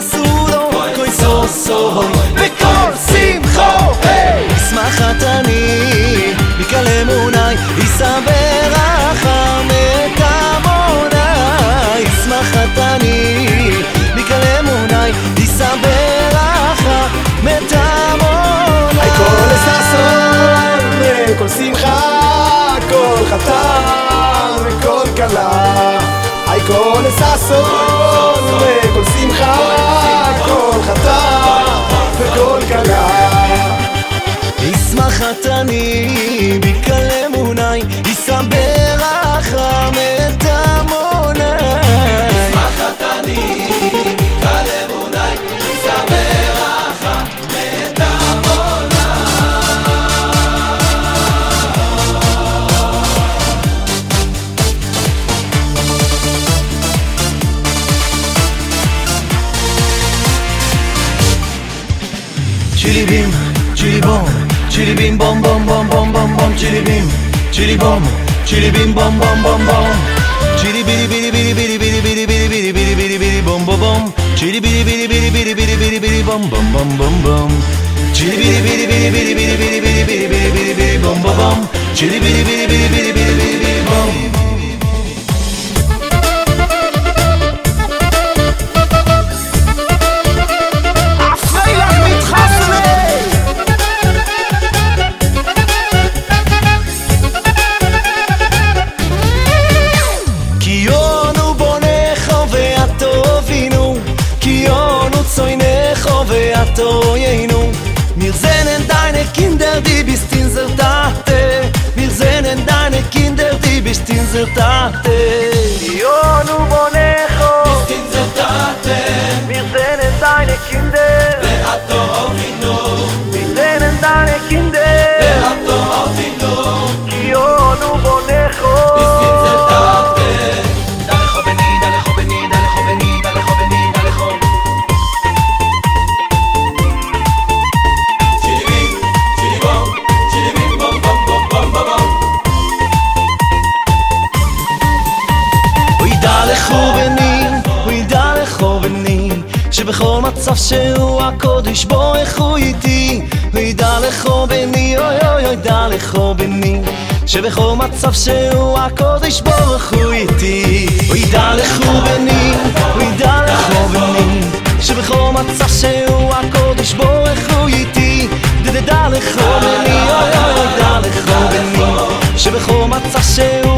אסודו, כוי סוסו, בכל שמחו, ישמח התני, בקל אמוני, יישא ברחמת עמוני, ישמח התני, בקל אמוני, יישא ברחמת עמוני. כל ששון, כל שמחה, כל חתן, כל כלה, כל ששון חתני בקל אמוני יסבר רחם את עמוני ישמח חתני בקל אמוני יסבר רחם את עמוני bom, chili bim bom bom bom bom bom bom, chili bim, chili bom, chili bim bom bom bom bom, chili bili bili bili bili bili bili bili bili bili bili bili bom bom bom, chili bili bili bili bili bili bili bili bom bom bom bom bom, chili bili bili bili bili bili bili bili bili bili bili bom bom bom, chili bili bili bili bili bili bili bili bom. visitar-te. שבכל מצב שהוא הקודש בורך הוא איתי. אוי דע לכו בני, אוי אוי אוי דע לכו בני. שבכל מצב שהוא הקודש בורך הוא איתי. אוי דע לכו בני, אוי דע לכו בני. שבכל מצב שהוא הקודש בורך הוא איתי. דדדע לכו בני, אוי אוי אוי דע לכו בני. שבכל מצב שהוא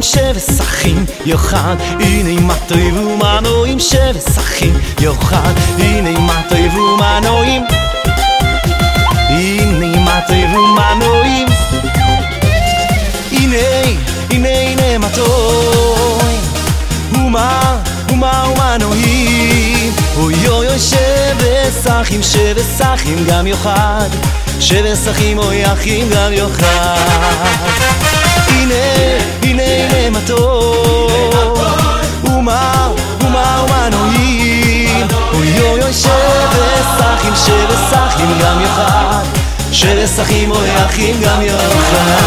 ומנועים שבשחים יוחד. הנה מה טוב ומנועים שבשחים יוחד. הנה מה טוב ומנועים הנה מה ומנועים הנה הנה הנה מה ומה ומה ומנועים אוי אוי אוי גם יוחד. שבשחים או יחים גם יאכל הנה, הנה, הנה מה טוב ומה, ומה, נועיל אוי אוי אוי שבשחים, שבשחים גם יאכל שבשחים או יחים גם יאכל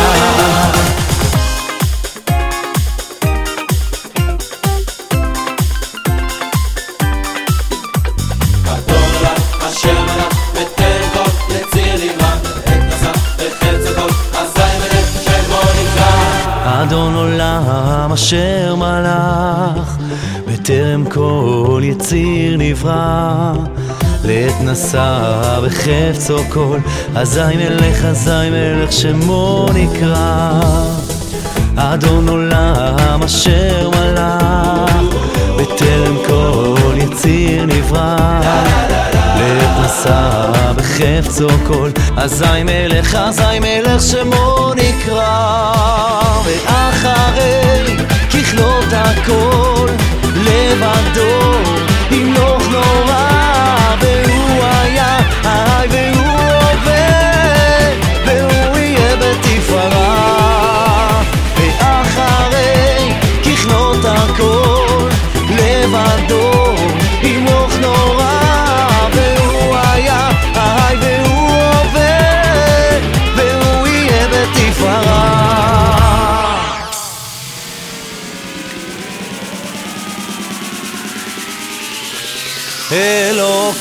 נשא בחפצו כל אזי מלך אזי מלך שמו נקרא. אדון עולם אשר מלך בטרם כל יציר נברא. לעת נשא בחפצו כל אזי מלך אזי מלך שמו נקרא. ואחרי ככלות הכל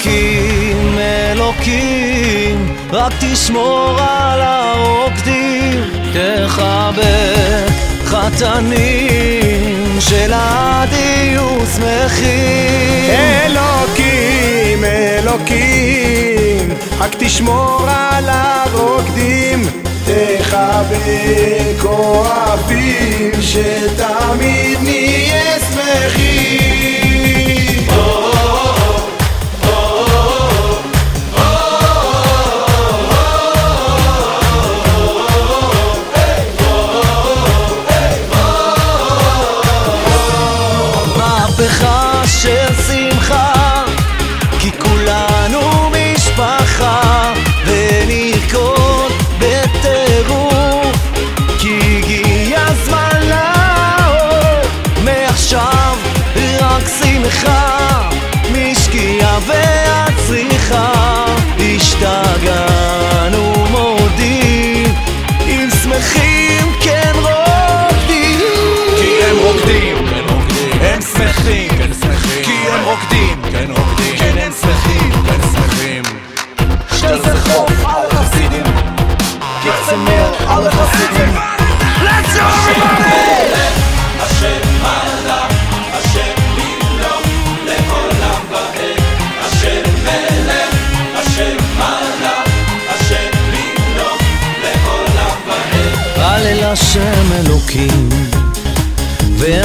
אלוקים, אלוקים, רק תשמור על הרוקדים, תחבק חתנים שלעד יהיו שמחים. אלוקים, אלוקים, רק תשמור על הרוקדים, תחבק אוהבים, שתמיד נהיה שמחים.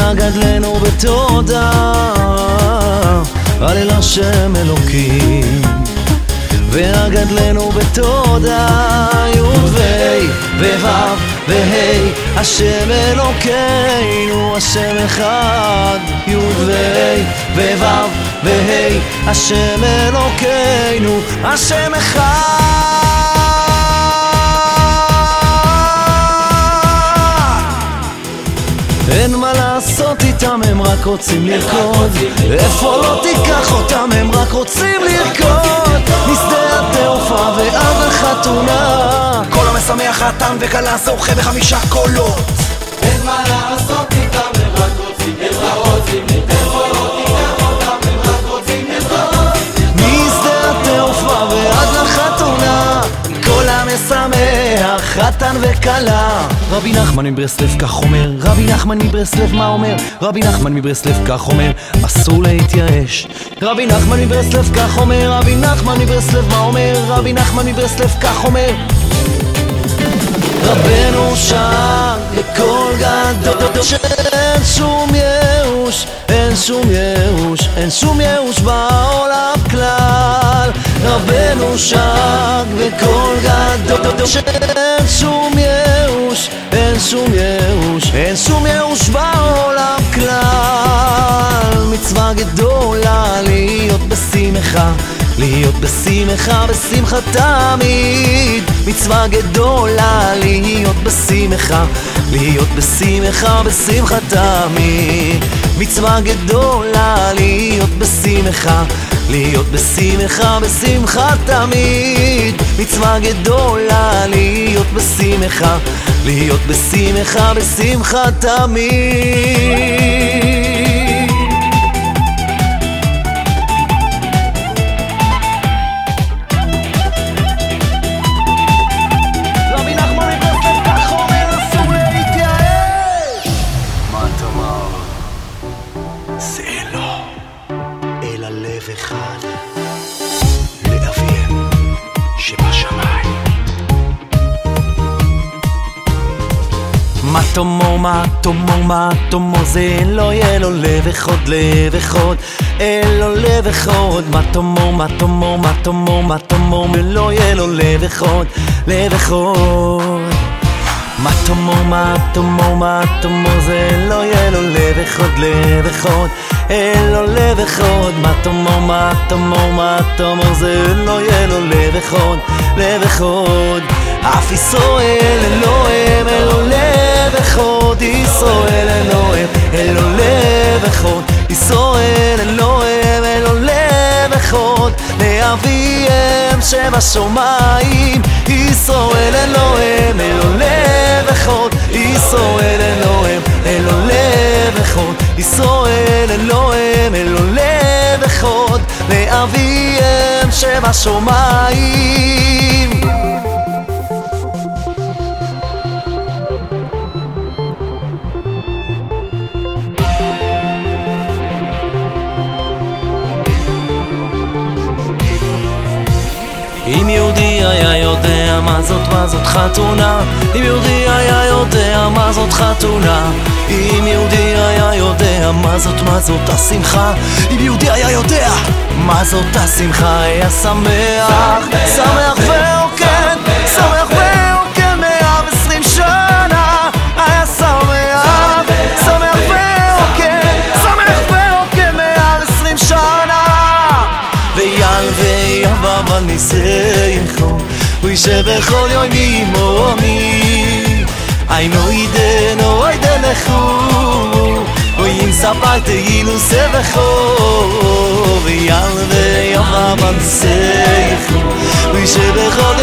והגדלנו בתודה הלל השם אלוקים. והגדלנו בתודה י' ו' וו' וה' השם אלוקינו השם אחד. י' ו' וו' וה' השם אלוקינו השם אחד איתם, הם רק רוצים לרקוד. איפה לא תיקח אותם, הם רק רוצים לרקוד. משדה התעופה ועד החתונה כל המשמח חתן וכלה זוכה בחמישה קולות. אין מה לעשות איתם, הם רק רוצים, הם חתן וכלה. רבי נחמן מברסלב כך אומר. רבי נחמן מברסלב מה אומר? רבי נחמן מברסלב כך אומר. אסור להתייאש. רבי נחמן מברסלב כך אומר. רבי נחמן מברסלב מה אומר? רבי נחמן מברסלב כך אומר. רבנו שם בקול גדול שאין שום ייאוש, אין שום ייאוש, אין שום ייאוש בעולם כלל רבנו שק בקול גדול שאין שום ייאוש, אין שום ייאוש, אין שום ייאוש בעולם כלל. מצווה גדולה להיות בשמחה להיות בשמחה, בשמחה תמיד. מצווה גדולה להיות בשמחה להיות בשמחה, בשמחה תמיד. מצווה גדולה להיות בשמחה להיות בשמחה, בשמחה תמיד. מצווה גדולה להיות בשמחה להיות בשמחה, בשמחה תמיד אחד לאביהם שבשמיים. מה תומו, מה תומו, מה תומו זה לא יהיה לו לב אחד, לב אחד אין לו לב אחד מה תומו, מה תומו, מה תומו, מה תומו ולא יהיה לו לב אחד, לב אחד מה תומו, מה תומו, מה תומו זה לא יהיה לו לב אחד, לב אחד אין לו לב אחד מה תאמר, מה תאמר, מה תאמר זה לא יהיה לו לב אחד, לב אחד אף ישראל אלוהים, לו לב אחד ישראל אלוהים, לו לב אחד ישראל אלוהים, לו לב אחד לאביהם שבשמיים ישראל אלוהים, לו לב אחד ישראל אלוהים, לב אחד ישראל אלוהים אלו לב אחד לאביהם שבשמיים אם יהודי היה יודע מה זאת, מה זאת חתונה? אם יהודי היה יודע מה זאת חתונה. אם יהודי היה יודע מה זאת, מה זאת השמחה. אם יהודי היה יודע מה זאת השמחה היה שמח. שמח ורוקד שבכל bechol yoy היינו mo mi Ay no ide no ide lechu Oyim sabak te ilu se vecho Veyal ve yoha man seichu Moise bechol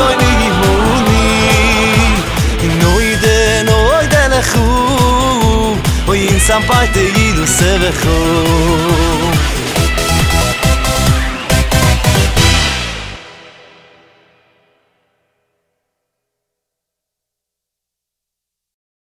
mo mi Oyim